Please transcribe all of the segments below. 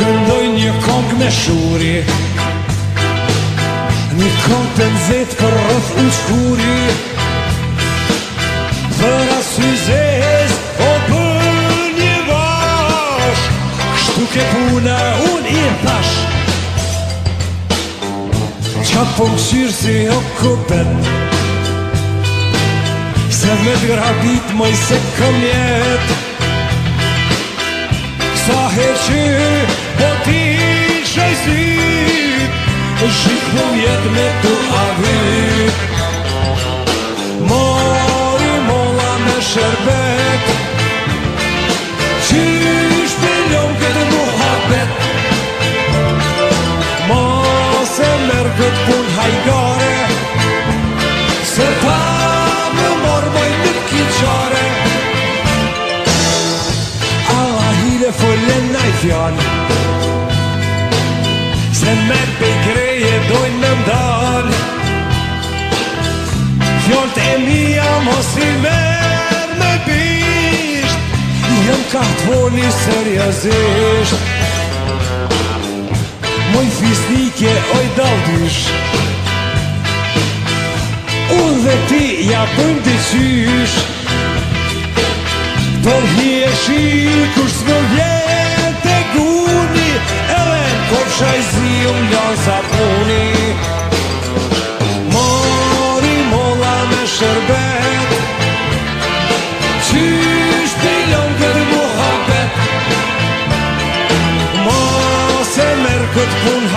këndoj një kong me shuri Një kong të nëzit për rëth u shkuri Për asu zez o për një bash Kështu ke puna un i pash Qa po më qyrë si o kupet Se me të grabit moj se këm jet Sa heqyrë Shikru jet me tu adhik Mori mola me shërbek Qisht e lom këtë muhabet Mos e merë këtë pun hajkare Se ta me morë moj të kichare A, hi dhe fëllin ajtë janë Se merë bëjtë si merë me bisht Jëm ka të voli sërjëzisht Moj fisnike oj daldysh Unë dhe ti ja bëjmë të qysh Do hi e shi kush së vjetë e guni Ere, kërshaj po zi unë nga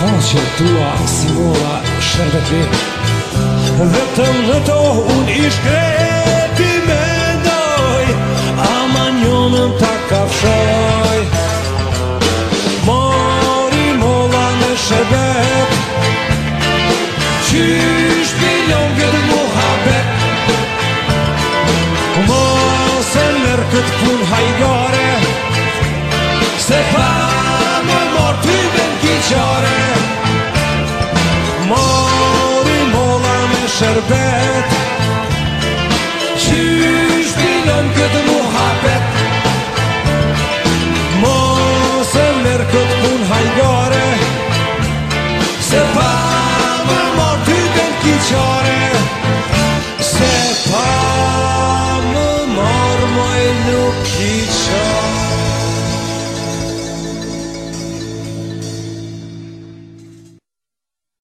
Faqe tua si mora shërbeti Vetëm dhe to unë ishkre ti me doj Ama njënën ta kafshoj Mori mola në shërbet Qysh pilon këtë muhabet Mose nërë këtë pun hajgore Se pa szerbet